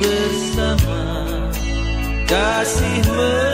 bersama kasihmu.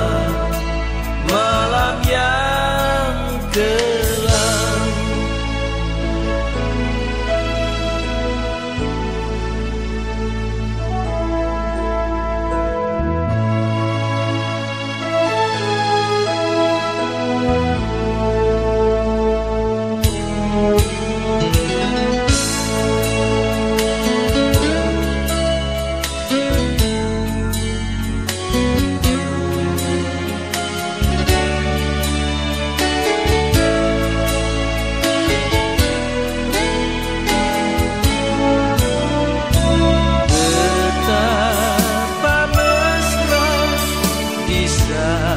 sun.